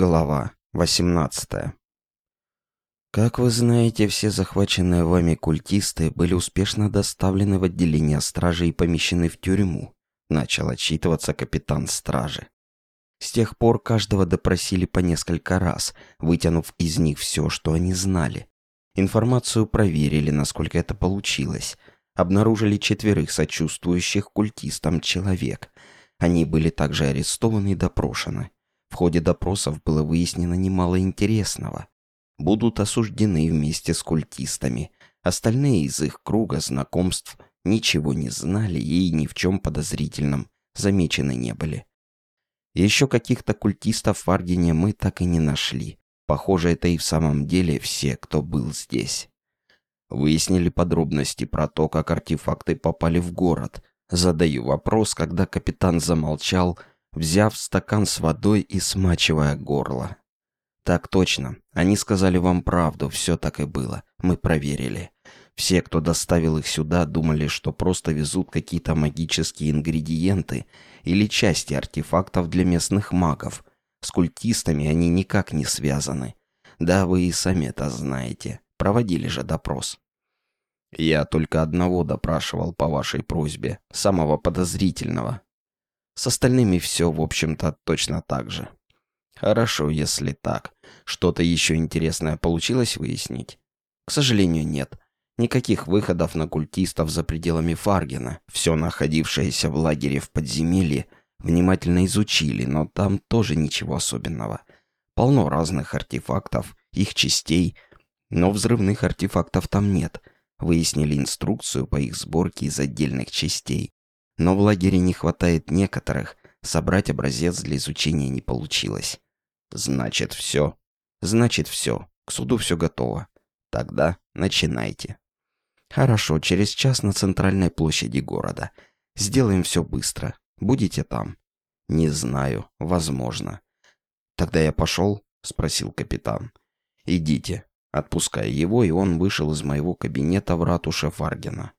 Глава 18 Как вы знаете, все захваченные вами культисты были успешно доставлены в отделение стражи и помещены в тюрьму, начал отчитываться капитан стражи. С тех пор каждого допросили по несколько раз, вытянув из них все, что они знали. Информацию проверили, насколько это получилось. Обнаружили четверых сочувствующих культистам человек. Они были также арестованы и допрошены. В ходе допросов было выяснено немало интересного. Будут осуждены вместе с культистами. Остальные из их круга знакомств ничего не знали и ни в чем подозрительном замечены не были. Еще каких-то культистов в Аргене мы так и не нашли. Похоже, это и в самом деле все, кто был здесь. Выяснили подробности про то, как артефакты попали в город. Задаю вопрос, когда капитан замолчал, взяв стакан с водой и смачивая горло. «Так точно. Они сказали вам правду, все так и было. Мы проверили. Все, кто доставил их сюда, думали, что просто везут какие-то магические ингредиенты или части артефактов для местных магов. С культистами они никак не связаны. Да, вы и сами это знаете. Проводили же допрос. Я только одного допрашивал по вашей просьбе, самого подозрительного, с остальными все, в общем-то, точно так же. Хорошо, если так. Что-то еще интересное получилось выяснить? К сожалению, нет. Никаких выходов на культистов за пределами Фаргена. Все находившееся в лагере в подземелье внимательно изучили, но там тоже ничего особенного. Полно разных артефактов, их частей, но взрывных артефактов там нет. Выяснили инструкцию по их сборке из отдельных частей. Но в лагере не хватает некоторых, собрать образец для изучения не получилось. Значит, все. Значит, все. К суду все готово. Тогда начинайте. Хорошо, через час на центральной площади города. Сделаем все быстро. Будете там? Не знаю. Возможно. Тогда я пошел? Спросил капитан. Идите. Отпуская его, и он вышел из моего кабинета в ратуше Фаргена.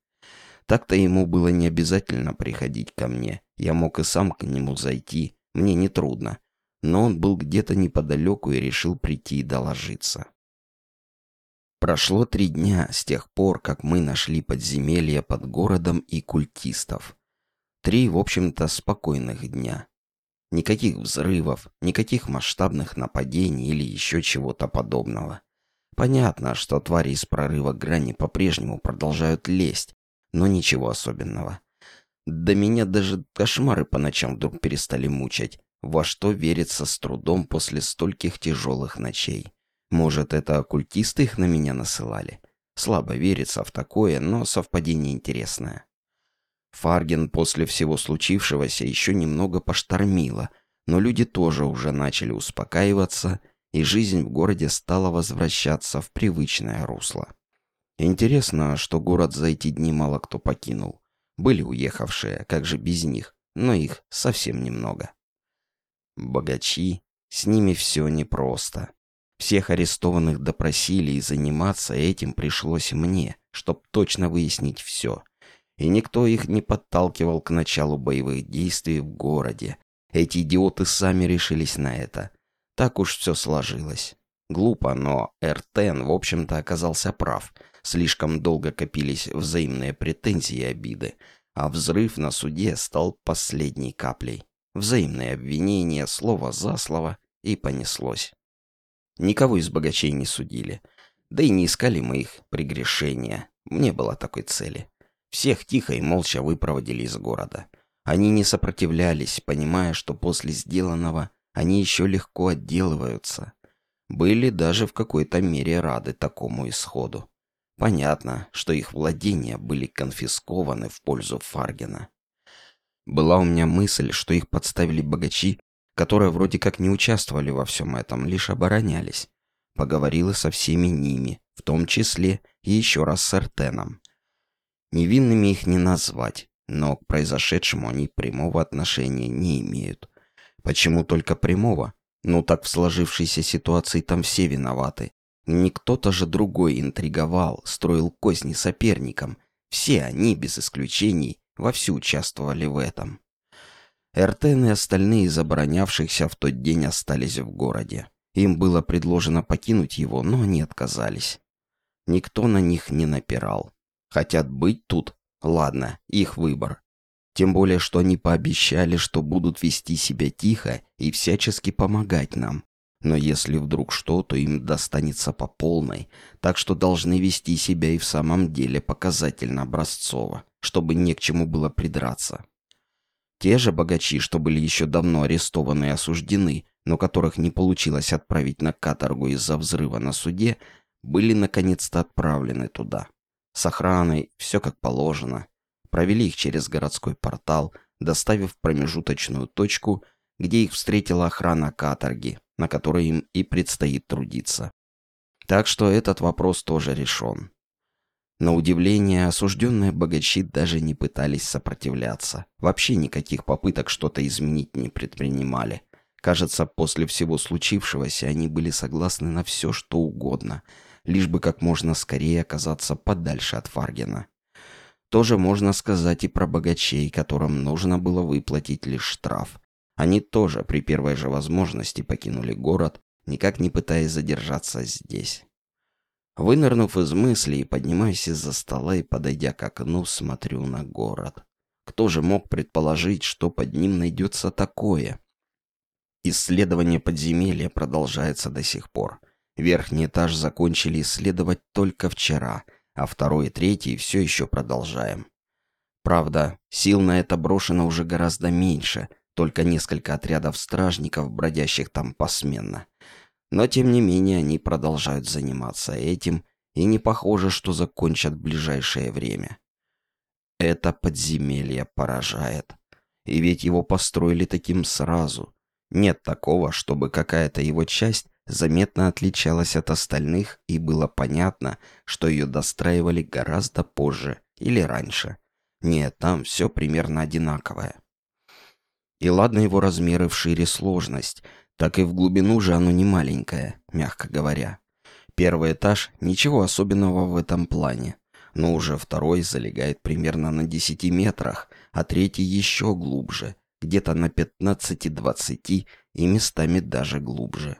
Так-то ему было не обязательно приходить ко мне. Я мог и сам к нему зайти. Мне не трудно. Но он был где-то неподалеку и решил прийти и доложиться. Прошло три дня с тех пор, как мы нашли подземелье под городом и культистов. Три, в общем-то, спокойных дня. Никаких взрывов, никаких масштабных нападений или еще чего-то подобного. Понятно, что твари из прорыва грани по-прежнему продолжают лезть, но ничего особенного. Да меня даже кошмары по ночам вдруг перестали мучать, во что верится с трудом после стольких тяжелых ночей. Может, это оккультисты их на меня насылали? Слабо верится в такое, но совпадение интересное. Фарген после всего случившегося еще немного поштормило, но люди тоже уже начали успокаиваться, и жизнь в городе стала возвращаться в привычное русло. Интересно, что город за эти дни мало кто покинул. Были уехавшие, как же без них, но их совсем немного. Богачи, с ними все непросто. Всех арестованных допросили, и заниматься этим пришлось мне, чтоб точно выяснить все. И никто их не подталкивал к началу боевых действий в городе. Эти идиоты сами решились на это. Так уж все сложилось. Глупо, но Эртен, в общем-то, оказался прав — Слишком долго копились взаимные претензии и обиды, а взрыв на суде стал последней каплей. Взаимные обвинения, слово за слово, и понеслось. Никого из богачей не судили. Да и не искали мы их прегрешения. Не было такой цели. Всех тихо и молча выпроводили из города. Они не сопротивлялись, понимая, что после сделанного они еще легко отделываются. Были даже в какой-то мере рады такому исходу. Понятно, что их владения были конфискованы в пользу Фаргена. Была у меня мысль, что их подставили богачи, которые вроде как не участвовали во всем этом, лишь оборонялись. Поговорила со всеми ними, в том числе и еще раз с Эртеном. Невинными их не назвать, но к произошедшему они прямого отношения не имеют. Почему только прямого? Ну так в сложившейся ситуации там все виноваты. Не кто-то же другой интриговал, строил козни соперникам. Все они, без исключений, вовсю участвовали в этом. Эртен и остальные из в тот день остались в городе. Им было предложено покинуть его, но они отказались. Никто на них не напирал. Хотят быть тут? Ладно, их выбор. Тем более, что они пообещали, что будут вести себя тихо и всячески помогать нам. Но если вдруг что, то им достанется по полной, так что должны вести себя и в самом деле показательно образцово, чтобы не к чему было придраться. Те же богачи, что были еще давно арестованы и осуждены, но которых не получилось отправить на каторгу из-за взрыва на суде, были наконец-то отправлены туда. С охраной, все как положено. Провели их через городской портал, доставив промежуточную точку, где их встретила охрана каторги, на которой им и предстоит трудиться. Так что этот вопрос тоже решен. На удивление, осужденные богачи даже не пытались сопротивляться. Вообще никаких попыток что-то изменить не предпринимали. Кажется, после всего случившегося они были согласны на все, что угодно, лишь бы как можно скорее оказаться подальше от Фаргена. Тоже можно сказать и про богачей, которым нужно было выплатить лишь штраф. Они тоже при первой же возможности покинули город, никак не пытаясь задержаться здесь. Вынырнув из мыслей, поднимаюсь из-за стола и, подойдя к окну, смотрю на город. Кто же мог предположить, что под ним найдется такое? Исследование подземелья продолжается до сих пор. Верхний этаж закончили исследовать только вчера, а второй и третий все еще продолжаем. Правда, сил на это брошено уже гораздо меньше, только несколько отрядов стражников, бродящих там посменно. Но тем не менее они продолжают заниматься этим, и не похоже, что закончат ближайшее время. Это подземелье поражает. И ведь его построили таким сразу, нет такого, чтобы какая-то его часть заметно отличалась от остальных и было понятно, что ее достраивали гораздо позже или раньше. Нет, там все примерно одинаковое. И ладно его размеры в шире сложность, так и в глубину же оно не маленькое, мягко говоря. Первый этаж – ничего особенного в этом плане, но уже второй залегает примерно на 10 метрах, а третий еще глубже, где-то на 15-20 и местами даже глубже.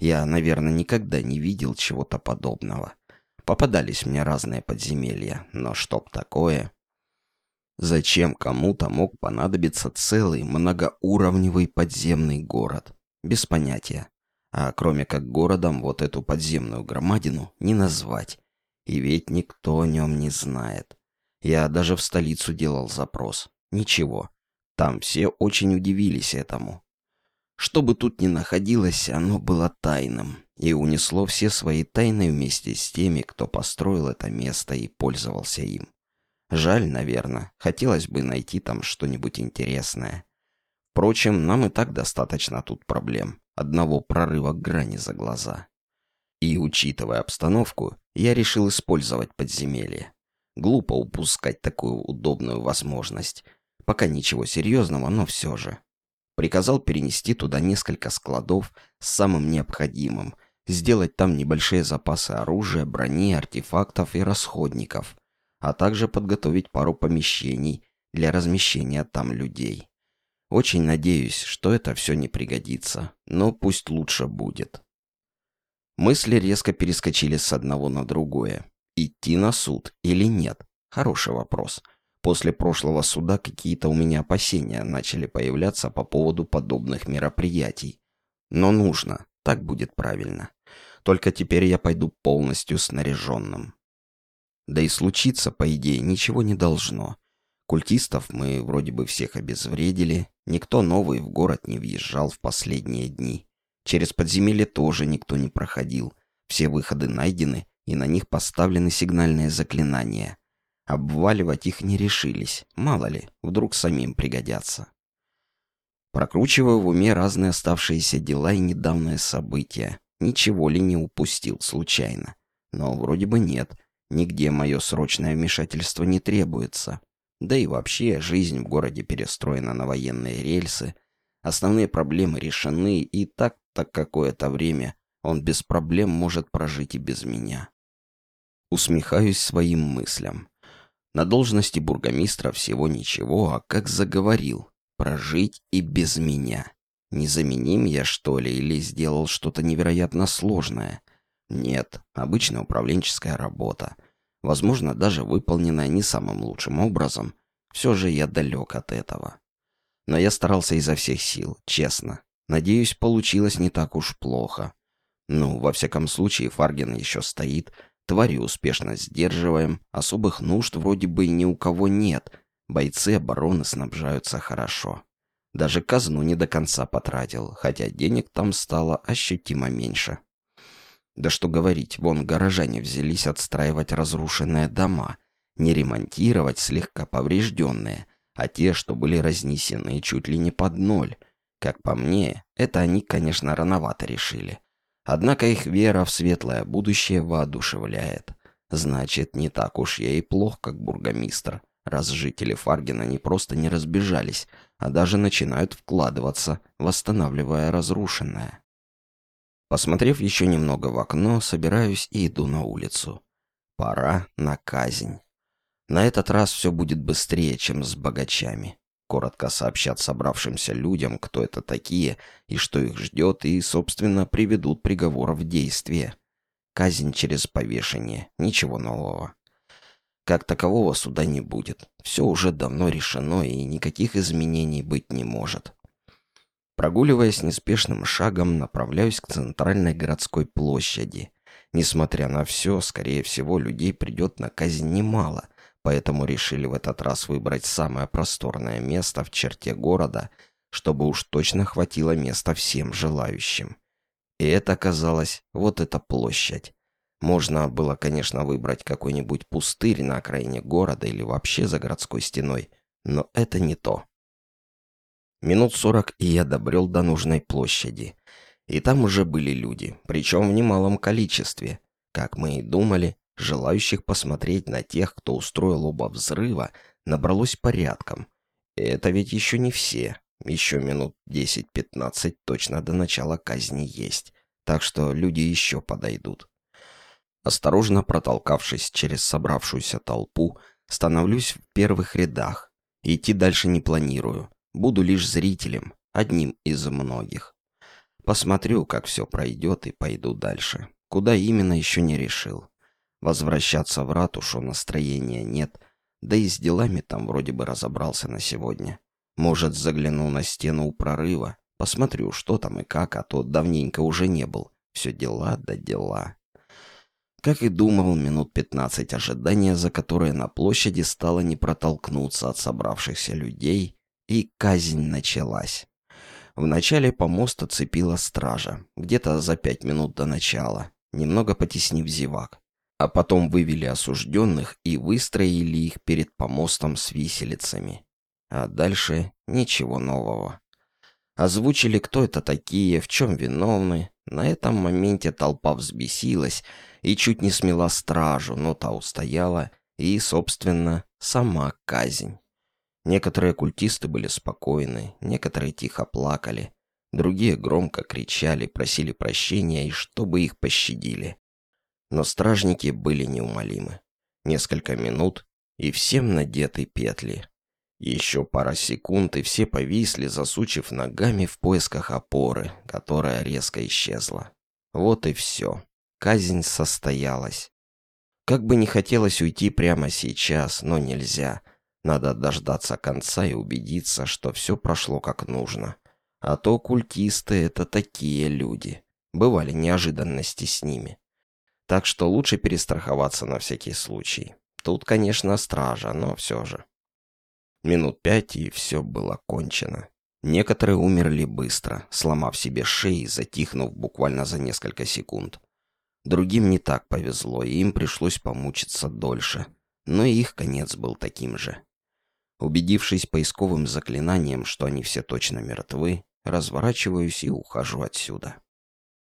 Я, наверное, никогда не видел чего-то подобного. Попадались мне разные подземелья, но чтоб такое... Зачем кому-то мог понадобиться целый многоуровневый подземный город? Без понятия. А кроме как городом вот эту подземную громадину не назвать. И ведь никто о нем не знает. Я даже в столицу делал запрос. Ничего. Там все очень удивились этому. Что бы тут ни находилось, оно было тайным и унесло все свои тайны вместе с теми, кто построил это место и пользовался им. Жаль, наверное, хотелось бы найти там что-нибудь интересное. Впрочем, нам и так достаточно тут проблем. Одного прорыва грани за глаза. И, учитывая обстановку, я решил использовать подземелье. Глупо упускать такую удобную возможность. Пока ничего серьезного, но все же. Приказал перенести туда несколько складов с самым необходимым, сделать там небольшие запасы оружия, брони, артефактов и расходников, а также подготовить пару помещений для размещения там людей. Очень надеюсь, что это все не пригодится, но пусть лучше будет. Мысли резко перескочили с одного на другое. Идти на суд или нет? Хороший вопрос. После прошлого суда какие-то у меня опасения начали появляться по поводу подобных мероприятий. Но нужно, так будет правильно. Только теперь я пойду полностью снаряженным. Да и случиться, по идее, ничего не должно. Культистов мы вроде бы всех обезвредили, никто новый в город не въезжал в последние дни. Через подземелье тоже никто не проходил. Все выходы найдены, и на них поставлены сигнальные заклинания. Обваливать их не решились, мало ли, вдруг самим пригодятся. Прокручиваю в уме разные оставшиеся дела и недавние события. Ничего ли не упустил случайно? Но вроде бы нет. Нигде мое срочное вмешательство не требуется. Да и вообще, жизнь в городе перестроена на военные рельсы. Основные проблемы решены, и так-то какое-то время он без проблем может прожить и без меня. Усмехаюсь своим мыслям. На должности бургомистра всего ничего, а как заговорил. прожить и без меня. Незаменим я, что ли, или сделал что-то невероятно сложное? Нет, обычная управленческая работа. Возможно, даже выполненная не самым лучшим образом. Все же я далек от этого. Но я старался изо всех сил, честно. Надеюсь, получилось не так уж плохо. Ну, во всяком случае, Фарген еще стоит, твари успешно сдерживаем, особых нужд вроде бы ни у кого нет, бойцы обороны снабжаются хорошо. Даже казну не до конца потратил, хотя денег там стало ощутимо меньше. Да что говорить, вон горожане взялись отстраивать разрушенные дома, не ремонтировать слегка поврежденные, а те, что были разнесены чуть ли не под ноль. Как по мне, это они, конечно, рановато решили. Однако их вера в светлое будущее воодушевляет. Значит, не так уж я и плох, как бургомистр, раз жители Фаргена не просто не разбежались, а даже начинают вкладываться, восстанавливая разрушенное. Посмотрев еще немного в окно, собираюсь и иду на улицу. Пора на казнь. На этот раз все будет быстрее, чем с богачами коротко сообщат собравшимся людям, кто это такие и что их ждет, и, собственно, приведут приговор в действие. Казнь через повешение. Ничего нового. Как такового суда не будет. Все уже давно решено, и никаких изменений быть не может. Прогуливаясь неспешным шагом, направляюсь к центральной городской площади. Несмотря на все, скорее всего, людей придет на казнь немало, поэтому решили в этот раз выбрать самое просторное место в черте города, чтобы уж точно хватило места всем желающим. И это оказалось вот эта площадь. Можно было, конечно, выбрать какой-нибудь пустырь на окраине города или вообще за городской стеной, но это не то. Минут сорок, и я добрел до нужной площади. И там уже были люди, причем в немалом количестве. Как мы и думали, Желающих посмотреть на тех, кто устроил оба взрыва, набралось порядком. И это ведь еще не все. Еще минут 10-15 точно до начала казни есть. Так что люди еще подойдут. Осторожно протолкавшись через собравшуюся толпу, становлюсь в первых рядах. Идти дальше не планирую. Буду лишь зрителем, одним из многих. Посмотрю, как все пройдет, и пойду дальше. Куда именно, еще не решил. Возвращаться в ратушу настроения нет, да и с делами там вроде бы разобрался на сегодня. Может, загляну на стену у прорыва, посмотрю, что там и как, а то давненько уже не был. Все дела да дела. Как и думал, минут пятнадцать ожидания, за которые на площади стало не протолкнуться от собравшихся людей, и казнь началась. Вначале помост оцепила стража, где-то за пять минут до начала, немного потеснив зевак а потом вывели осужденных и выстроили их перед помостом с виселицами. А дальше ничего нового. Озвучили, кто это такие, в чем виновны. На этом моменте толпа взбесилась и чуть не смела стражу, но та устояла и, собственно, сама казнь. Некоторые культисты были спокойны, некоторые тихо плакали, другие громко кричали, просили прощения и чтобы их пощадили. Но стражники были неумолимы. Несколько минут, и всем надеты петли. Еще пара секунд, и все повисли, засучив ногами в поисках опоры, которая резко исчезла. Вот и все. Казнь состоялась. Как бы не хотелось уйти прямо сейчас, но нельзя. Надо дождаться конца и убедиться, что все прошло как нужно. А то культисты — это такие люди. Бывали неожиданности с ними. Так что лучше перестраховаться на всякий случай. Тут, конечно, стража, но все же. Минут пять, и все было кончено. Некоторые умерли быстро, сломав себе шеи, затихнув буквально за несколько секунд. Другим не так повезло, и им пришлось помучиться дольше. Но и их конец был таким же. Убедившись поисковым заклинанием, что они все точно мертвы, разворачиваюсь и ухожу отсюда.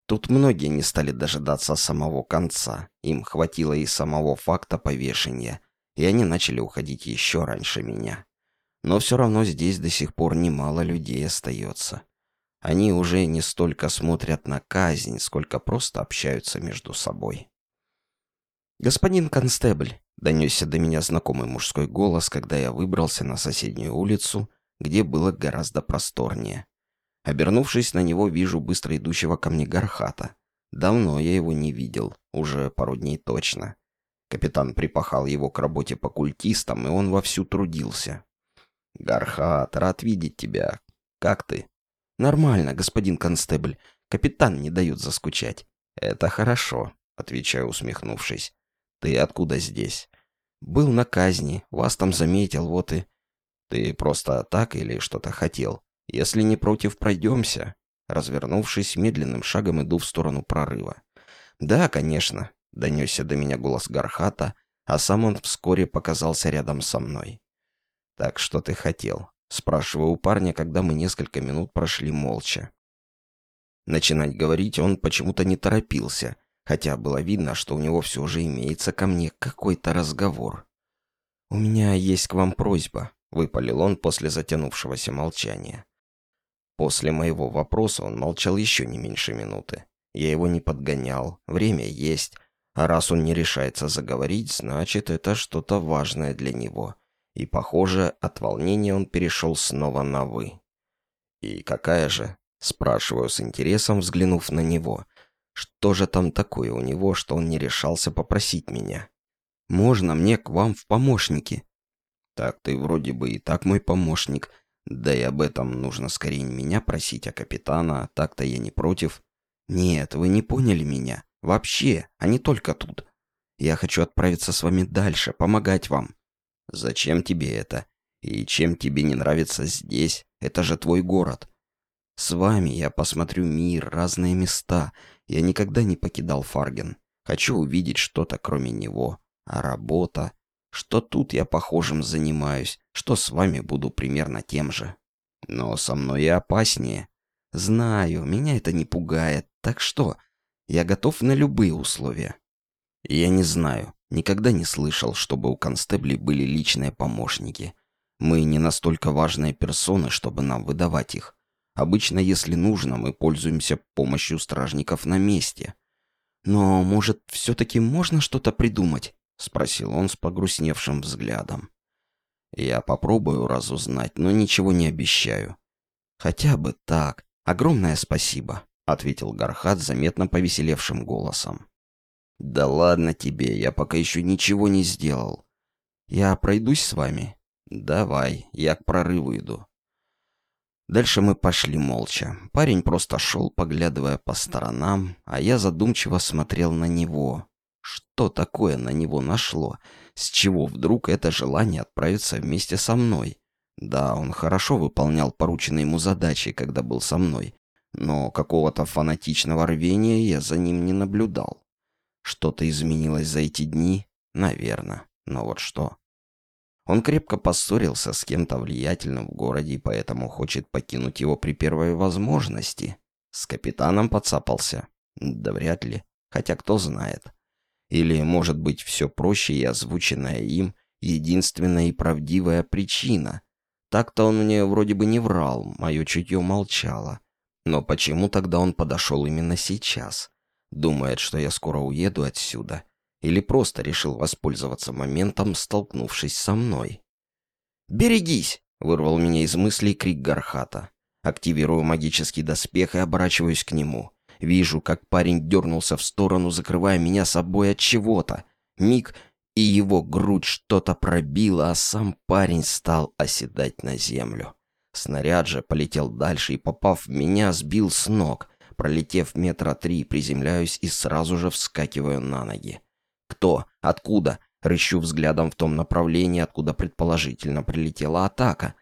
Тут многие не стали дожидаться самого конца. Им хватило и самого факта повешения, и они начали уходить еще раньше меня. Но все равно здесь до сих пор немало людей остается. Они уже не столько смотрят на казнь, сколько просто общаются между собой. «Господин констебль», — донесся до меня знакомый мужской голос, когда я выбрался на соседнюю улицу, где было гораздо просторнее. Обернувшись на него, вижу быстро идущего ко мне Гархата. Давно я его не видел, уже пару дней точно. Капитан припахал его к работе по культистам, и он вовсю трудился. «Гархат, рад видеть тебя. Как ты?» «Нормально, господин констебль. Капитан не дает заскучать». «Это хорошо», — отвечаю, усмехнувшись. «Ты откуда здесь?» «Был на казни. Вас там заметил, вот и...» «Ты просто так или что-то хотел? Если не против, пройдемся?» Развернувшись, медленным шагом иду в сторону прорыва. «Да, конечно», — донесся до меня голос Гархата, а сам он вскоре показался рядом со мной. «Так что ты хотел?» — спрашиваю у парня, когда мы несколько минут прошли молча. Начинать говорить он почему-то не торопился, хотя было видно, что у него все же имеется ко мне какой-то разговор. «У меня есть к вам просьба», — выпалил он после затянувшегося молчания. После моего вопроса он молчал еще не меньше минуты. Я его не подгонял, время есть, а раз он не решается заговорить, значит, это что-то важное для него. И, похоже, от волнения он перешел снова на «вы». «И какая же?» — спрашиваю с интересом, взглянув на него. «Что же там такое у него, что он не решался попросить меня?» «Можно мне к вам в помощники?» «Так ты вроде бы и так мой помощник», да и об этом нужно скорее не меня просить, а капитана, так-то я не против. Нет, вы не поняли меня. Вообще, а не только тут. Я хочу отправиться с вами дальше, помогать вам. Зачем тебе это? И чем тебе не нравится здесь? Это же твой город. С вами я посмотрю мир, разные места. Я никогда не покидал Фарген. Хочу увидеть что-то кроме него. А работа что тут я похожим занимаюсь, что с вами буду примерно тем же. Но со мной и опаснее. Знаю, меня это не пугает. Так что, я готов на любые условия. Я не знаю, никогда не слышал, чтобы у констеблей были личные помощники. Мы не настолько важные персоны, чтобы нам выдавать их. Обычно, если нужно, мы пользуемся помощью стражников на месте. Но, может, все-таки можно что-то придумать? — спросил он с погрустневшим взглядом. «Я попробую разузнать, но ничего не обещаю». «Хотя бы так. Огромное спасибо», — ответил Гархат заметно повеселевшим голосом. «Да ладно тебе, я пока еще ничего не сделал. Я пройдусь с вами?» «Давай, я к прорыву иду». Дальше мы пошли молча. Парень просто шел, поглядывая по сторонам, а я задумчиво смотрел на него, что такое на него нашло? С чего вдруг это желание отправиться вместе со мной? Да, он хорошо выполнял порученные ему задачи, когда был со мной, но какого-то фанатичного рвения я за ним не наблюдал. Что-то изменилось за эти дни? Наверное. Но вот что? Он крепко поссорился с кем-то влиятельным в городе и поэтому хочет покинуть его при первой возможности. С капитаном подцапался? Да вряд ли. Хотя кто знает. Или, может быть, все проще и озвученная им единственная и правдивая причина. Так-то он мне вроде бы не врал, мое чутье молчало. Но почему тогда он подошел именно сейчас? Думает, что я скоро уеду отсюда? Или просто решил воспользоваться моментом, столкнувшись со мной? «Берегись!» — вырвал меня из мыслей крик Гархата. Активирую магический доспех и оборачиваюсь к нему. Вижу, как парень дернулся в сторону, закрывая меня собой от чего-то. Миг, и его грудь что-то пробило, а сам парень стал оседать на землю. Снаряд же полетел дальше и, попав в меня, сбил с ног. Пролетев метра три, приземляюсь и сразу же вскакиваю на ноги. Кто? Откуда? Рыщу взглядом в том направлении, откуда предположительно прилетела атака.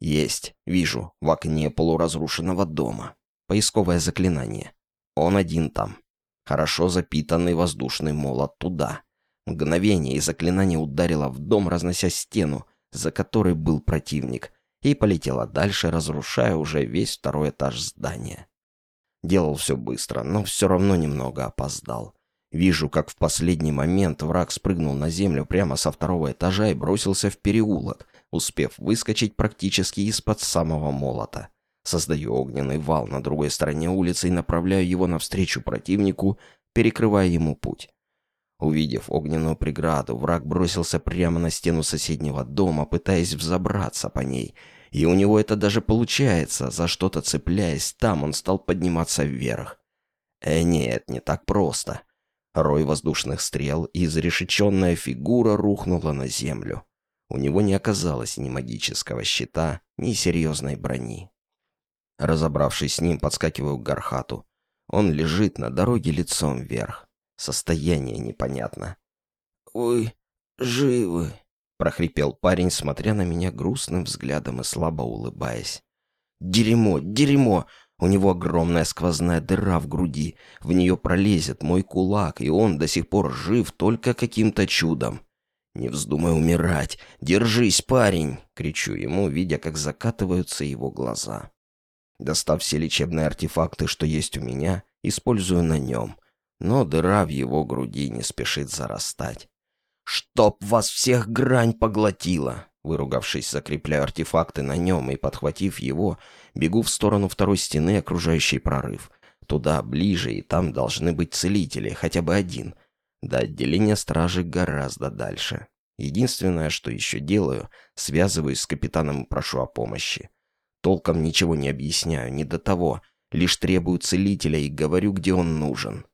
Есть, вижу, в окне полуразрушенного дома. Поисковое заклинание. Он один там. Хорошо запитанный воздушный молот туда. Мгновение, и заклинание ударило в дом, разнося стену, за которой был противник, и полетело дальше, разрушая уже весь второй этаж здания. Делал все быстро, но все равно немного опоздал. Вижу, как в последний момент враг спрыгнул на землю прямо со второго этажа и бросился в переулок, успев выскочить практически из-под самого молота. Создаю огненный вал на другой стороне улицы и направляю его навстречу противнику, перекрывая ему путь. Увидев огненную преграду, враг бросился прямо на стену соседнего дома, пытаясь взобраться по ней. И у него это даже получается, за что-то цепляясь, там он стал подниматься вверх. Э, нет, не так просто. Рой воздушных стрел, и изрешеченная фигура рухнула на землю. У него не оказалось ни магического щита, ни серьезной брони. Разобравшись с ним, подскакиваю к Гархату. Он лежит на дороге лицом вверх. Состояние непонятно. «Вы живы?» — прохрипел парень, смотря на меня грустным взглядом и слабо улыбаясь. «Дерьмо, дерьмо! У него огромная сквозная дыра в груди. В нее пролезет мой кулак, и он до сих пор жив только каким-то чудом. «Не вздумай умирать! Держись, парень!» — кричу ему, видя, как закатываются его глаза. Достав все лечебные артефакты, что есть у меня, использую на нем. Но дыра в его груди не спешит зарастать. «Чтоб вас всех грань поглотила!» Выругавшись, закрепляю артефакты на нем и, подхватив его, бегу в сторону второй стены, окружающей прорыв. Туда, ближе, и там должны быть целители, хотя бы один. До отделения стражи гораздо дальше. Единственное, что еще делаю, связываюсь с капитаном и прошу о помощи. Толком ничего не объясняю, не до того. Лишь требую целителя и говорю, где он нужен.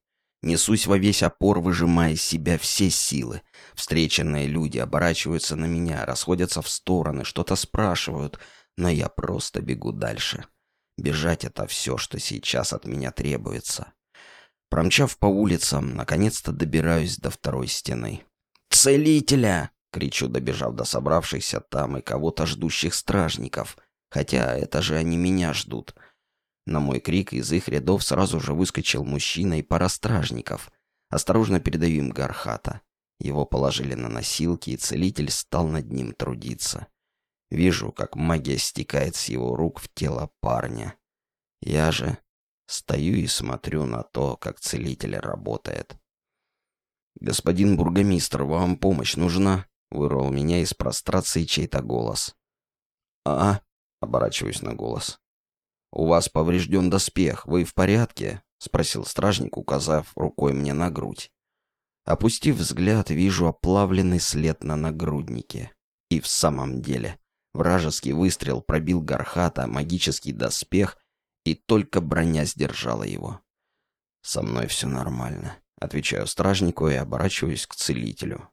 Несусь во весь опор, выжимая из себя все силы. Встреченные люди оборачиваются на меня, расходятся в стороны, что-то спрашивают, но я просто бегу дальше. Бежать — это все, что сейчас от меня требуется. Промчав по улицам, наконец-то добираюсь до второй стены. «Целителя!» — кричу, добежав до собравшихся там и кого-то ждущих стражников. Хотя это же они меня ждут. На мой крик из их рядов сразу же выскочил мужчина и пара стражников. Осторожно передаю им Гархата. Его положили на носилки, и целитель стал над ним трудиться. Вижу, как магия стекает с его рук в тело парня. Я же стою и смотрю на то, как целитель работает. «Господин бургомистр, вам помощь нужна?» — вырвал меня из прострации чей-то голос. «А?» — оборачиваюсь на голос. «У вас поврежден доспех. Вы в порядке?» — спросил стражник, указав рукой мне на грудь. Опустив взгляд, вижу оплавленный след на нагруднике. И в самом деле, вражеский выстрел пробил Гархата, магический доспех, и только броня сдержала его. «Со мной все нормально», — отвечаю стражнику и оборачиваюсь к целителю.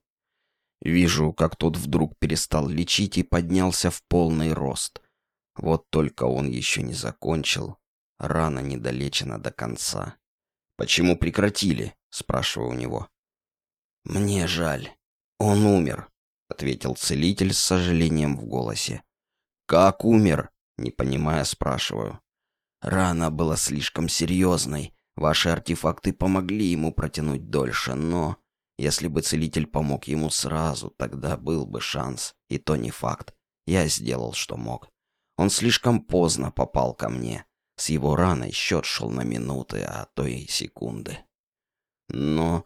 Вижу, как тот вдруг перестал лечить и поднялся в полный рост — вот только он еще не закончил. Рана недолечена до конца. «Почему прекратили?» — спрашиваю у него. «Мне жаль. Он умер», — ответил целитель с сожалением в голосе. «Как умер?» — не понимая, спрашиваю. «Рана была слишком серьезной. Ваши артефакты помогли ему протянуть дольше, но...» Если бы целитель помог ему сразу, тогда был бы шанс. И то не факт. Я сделал, что мог. Он слишком поздно попал ко мне. С его раной счет шел на минуты, а то и секунды. Но...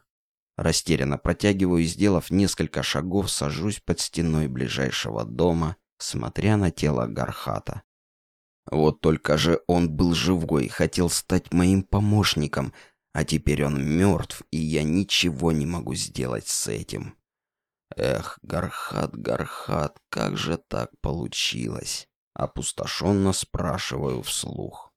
Растерянно протягиваю и, сделав несколько шагов, сажусь под стеной ближайшего дома, смотря на тело Гархата. Вот только же он был живой, хотел стать моим помощником, а теперь он мертв, и я ничего не могу сделать с этим. Эх, Гархат, Гархат, как же так получилось? Опустошенно спрашиваю вслух.